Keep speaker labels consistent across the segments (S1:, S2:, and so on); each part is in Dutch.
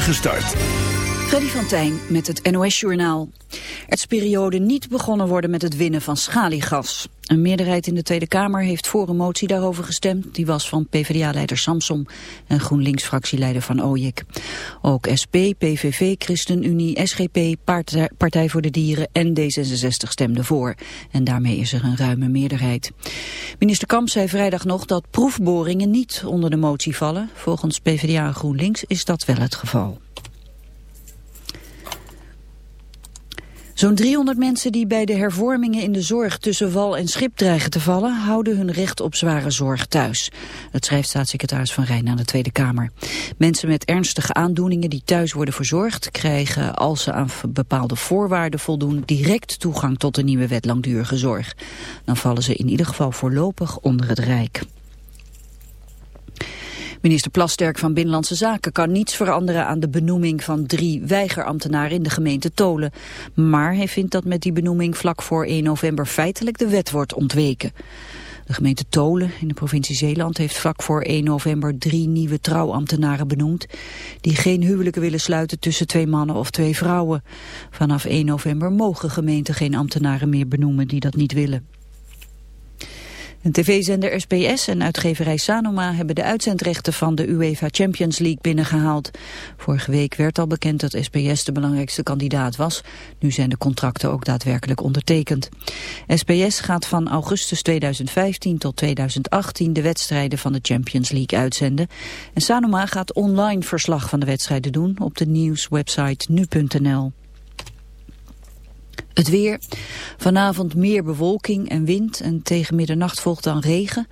S1: Gestart.
S2: Freddy van Tijn met het NOS-journaal. Het periode niet begonnen worden met het winnen van schaliegas. Een meerderheid in de Tweede Kamer heeft voor een motie daarover gestemd. Die was van PvdA-leider Samsom en GroenLinks-fractieleider Van Ooyik. Ook SP, PVV, ChristenUnie, SGP, Partij voor de Dieren en D66 stemden voor. En daarmee is er een ruime meerderheid. Minister Kamp zei vrijdag nog dat proefboringen niet onder de motie vallen. Volgens PvdA en GroenLinks is dat wel het geval. Zo'n 300 mensen die bij de hervormingen in de zorg tussen wal en schip dreigen te vallen, houden hun recht op zware zorg thuis. Dat schrijft staatssecretaris Van Rijn aan de Tweede Kamer. Mensen met ernstige aandoeningen die thuis worden verzorgd, krijgen als ze aan bepaalde voorwaarden voldoen direct toegang tot de nieuwe wet langdurige zorg. Dan vallen ze in ieder geval voorlopig onder het Rijk. Minister Plasterk van Binnenlandse Zaken kan niets veranderen aan de benoeming van drie weigerambtenaren in de gemeente Tolen. Maar hij vindt dat met die benoeming vlak voor 1 november feitelijk de wet wordt ontweken. De gemeente Tolen in de provincie Zeeland heeft vlak voor 1 november drie nieuwe trouwambtenaren benoemd. Die geen huwelijken willen sluiten tussen twee mannen of twee vrouwen. Vanaf 1 november mogen gemeenten geen ambtenaren meer benoemen die dat niet willen. Tv-zender SBS en uitgeverij Sanoma hebben de uitzendrechten van de UEFA Champions League binnengehaald. Vorige week werd al bekend dat SBS de belangrijkste kandidaat was. Nu zijn de contracten ook daadwerkelijk ondertekend. SBS gaat van augustus 2015 tot 2018 de wedstrijden van de Champions League uitzenden. En Sanoma gaat online verslag van de wedstrijden doen op de nieuwswebsite nu.nl. Het weer. Vanavond meer bewolking en wind en tegen middernacht volgt dan regen.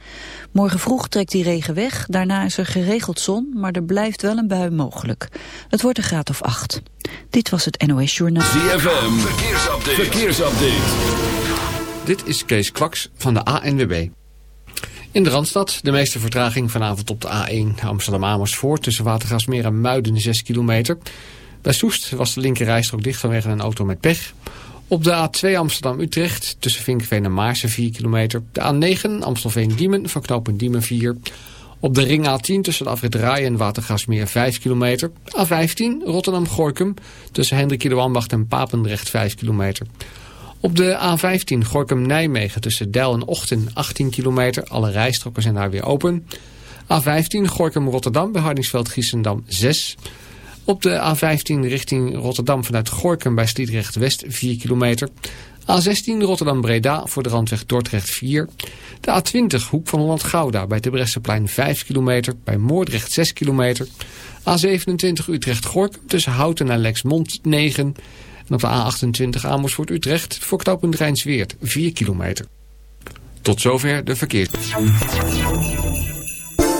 S2: Morgen vroeg trekt die regen weg. Daarna is er geregeld zon, maar er blijft wel een bui mogelijk. Het wordt een graad of acht. Dit was het NOS Journaal.
S1: ZFM. Verkeersupdate. Verkeersupdate.
S3: Dit is Kees Kwaks van de ANWB. In de Randstad de meeste vertraging vanavond op de A1 Amsterdam-Amersfoort... tussen Watergasmeer en Muiden 6 kilometer... Bij Soest was de linkerrijstrook dicht vanwege een auto met pech. Op de A2 Amsterdam-Utrecht tussen Vinkveen en Maarsen 4 kilometer. De A9 Amstelveen-Diemen van knooppunt Diemen 4. Op de ring A10 tussen de afrit en Watergasmeer 5 kilometer. A15 Rotterdam-Gorkum tussen Hendrik de Ambacht en Papendrecht 5 kilometer. Op de A15 Gorkum-Nijmegen tussen Del en Ochten 18 kilometer. Alle rijstroken zijn daar weer open. A15 Gorkum-Rotterdam bij Hardingsveld-Giessendam 6 op de A15 richting Rotterdam vanuit Gorkum bij Sliedrecht West 4 kilometer. A16 Rotterdam-Breda voor de randweg Dordrecht 4. De A20 Hoek van Holland-Gouda bij de Bresseplein 5 kilometer. Bij Moordrecht 6 kilometer. A27 Utrecht-Gorkum tussen Houten en Lexmond 9. En op de A28 Amersfoort-Utrecht voor knooppunt Rijnsweert 4 kilometer. Tot zover de verkeers.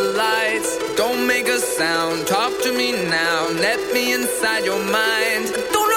S4: lights. Don't make a sound. Talk to me now. Let me inside your mind. Don't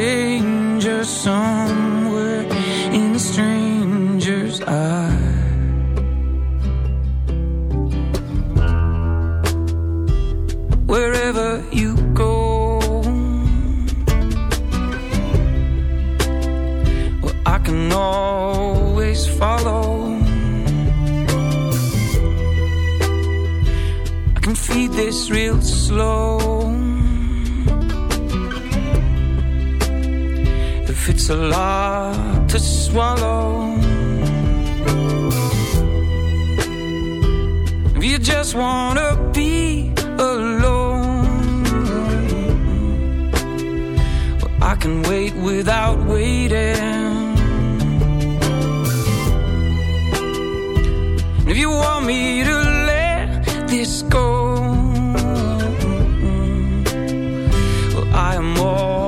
S4: danger somewhere in a stranger's eye. Wherever you go, well, I can always follow. I can feed this real slow. a lot to swallow. If you just wanna be alone. Well, I can wait without waiting. If you want me to let this go well, I am
S5: all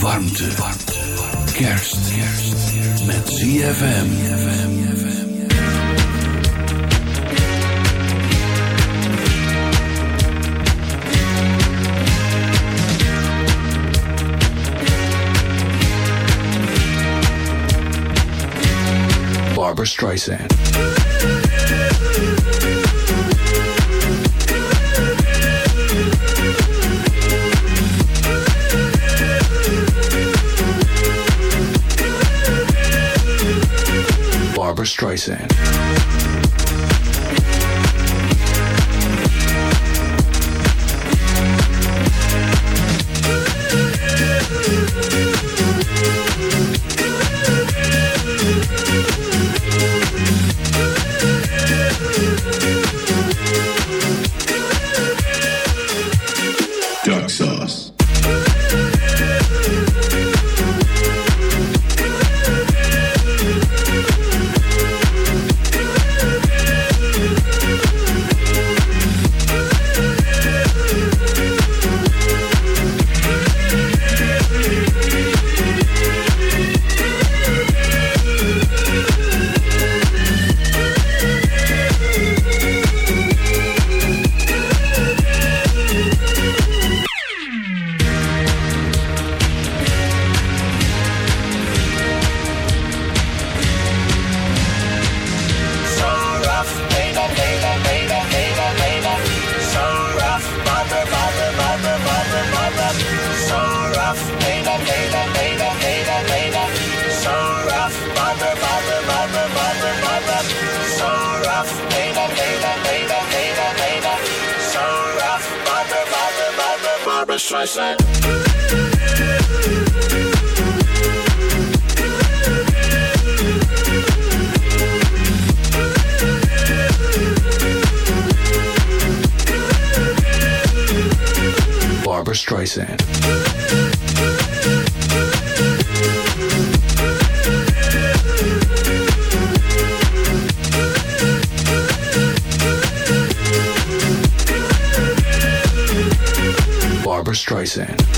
S1: warmte, warmte. kerst, kerst. met ZFM. Barbara Streisand. Streisand.
S6: Streisand.
S1: Streisand.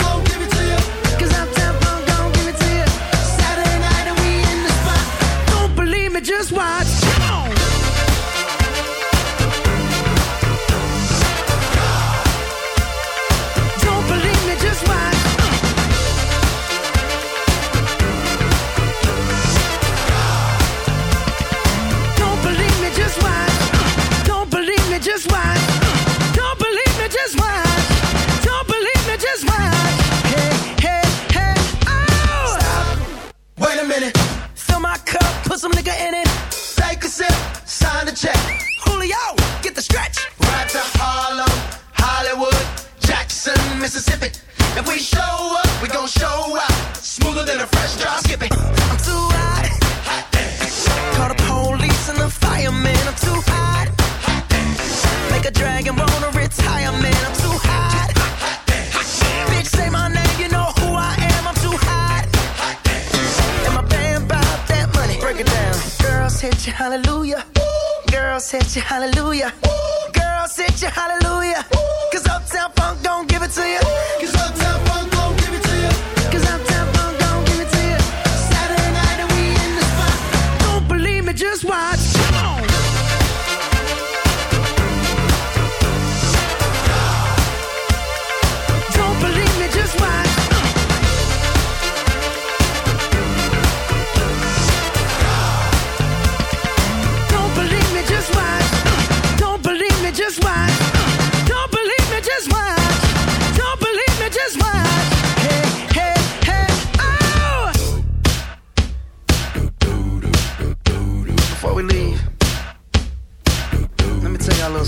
S6: Mississippi. If we show up, we gon' show out. Smoother than a fresh drop. Skip it. I'm too hot. Hot damn. Call the police and the firemen. I'm too hot. Hot damn. Make a dragon roll to retirement. I'm too hot. Hot damn. Bitch, say my name, you know who I am. I'm too hot. Hot damn. And my band bought that money. Break it down. Girls hit you, hallelujah. Ooh. Girls hit you, hallelujah. Ooh. Girls hit you, hallelujah. Cause Uptown Funk don't to you.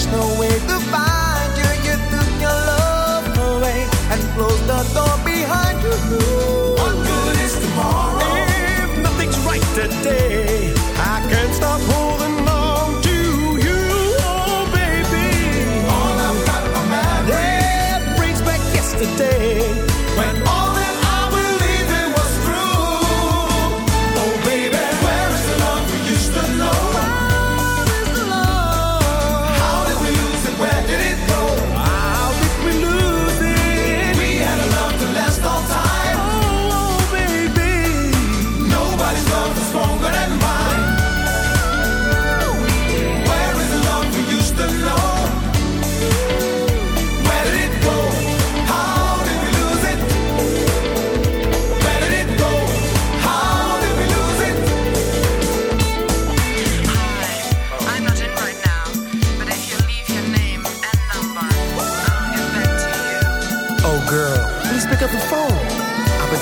S7: there's no way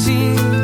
S8: mij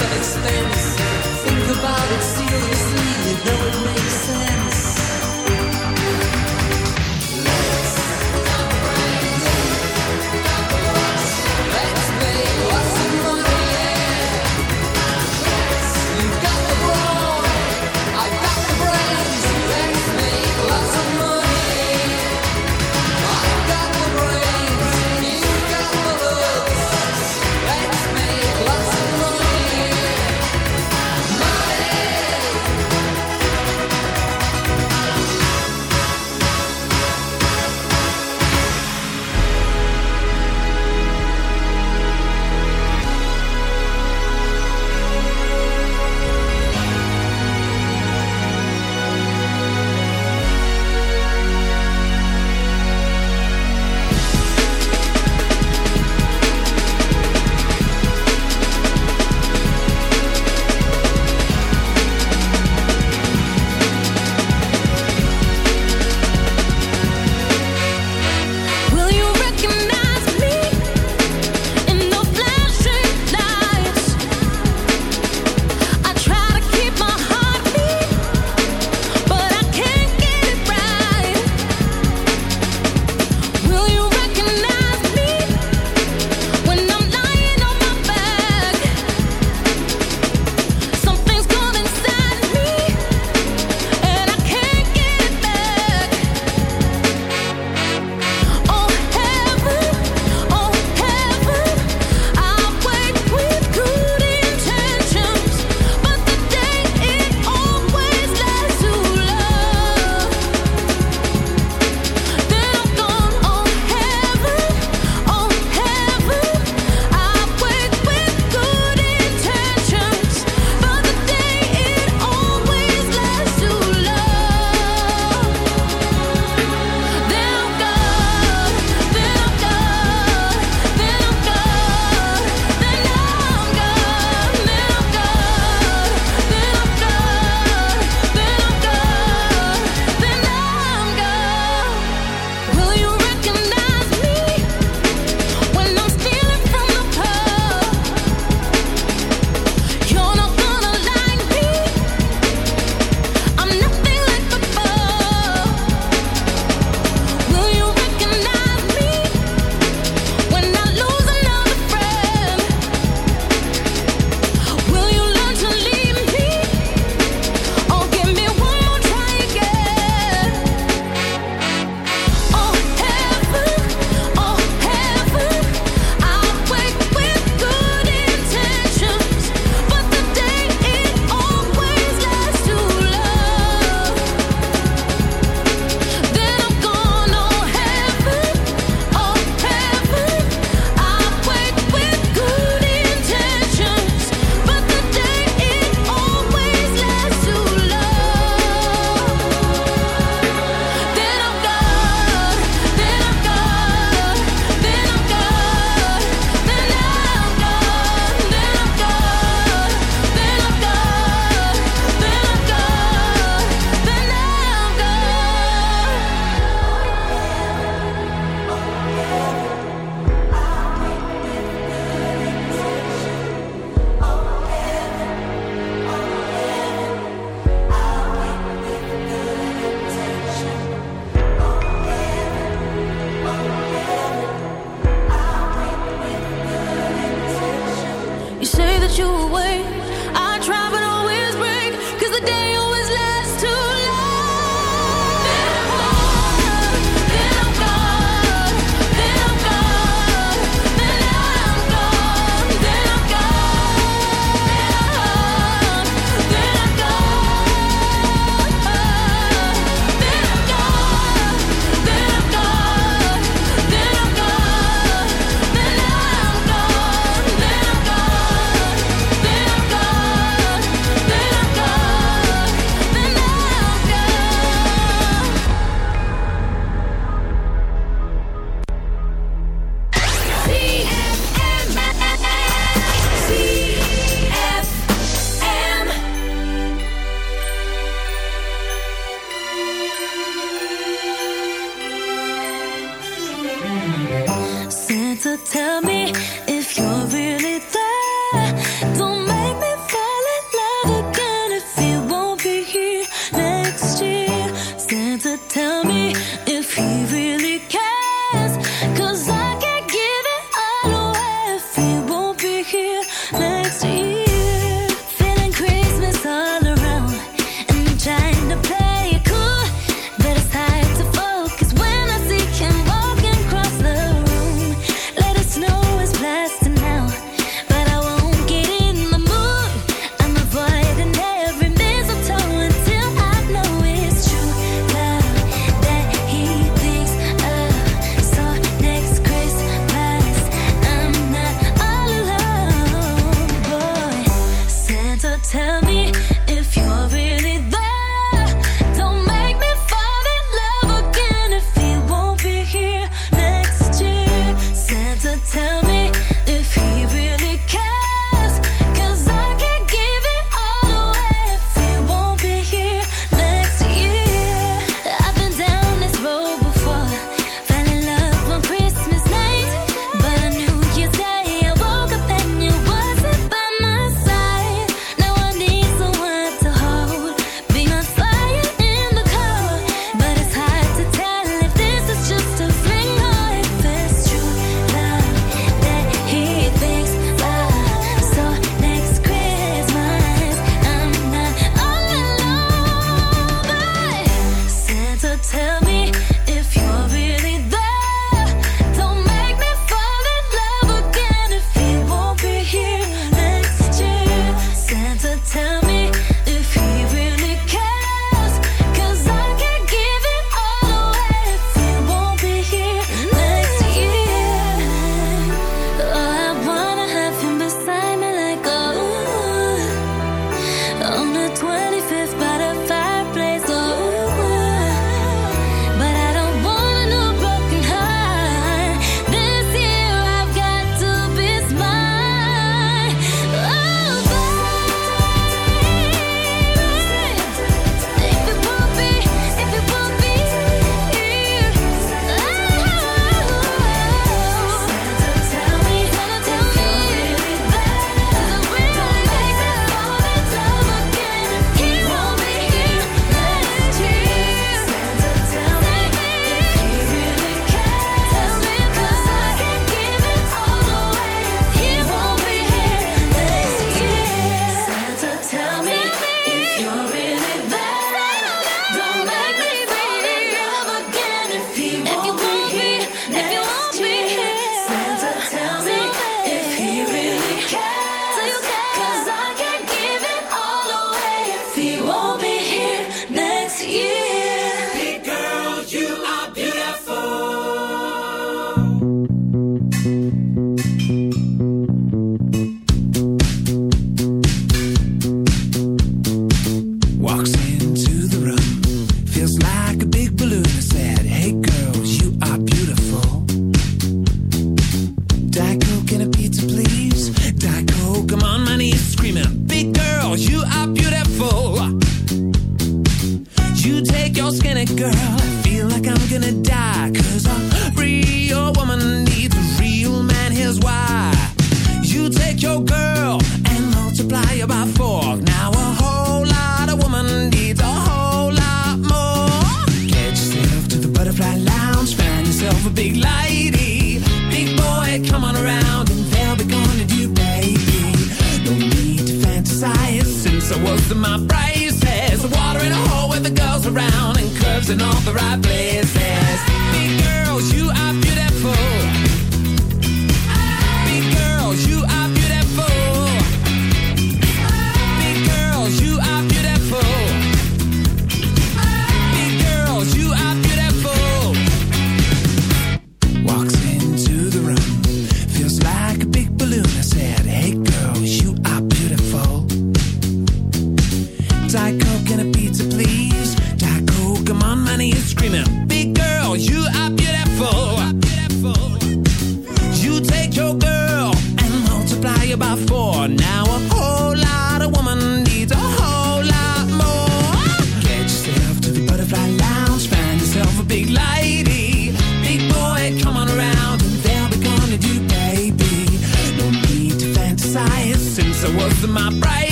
S3: Of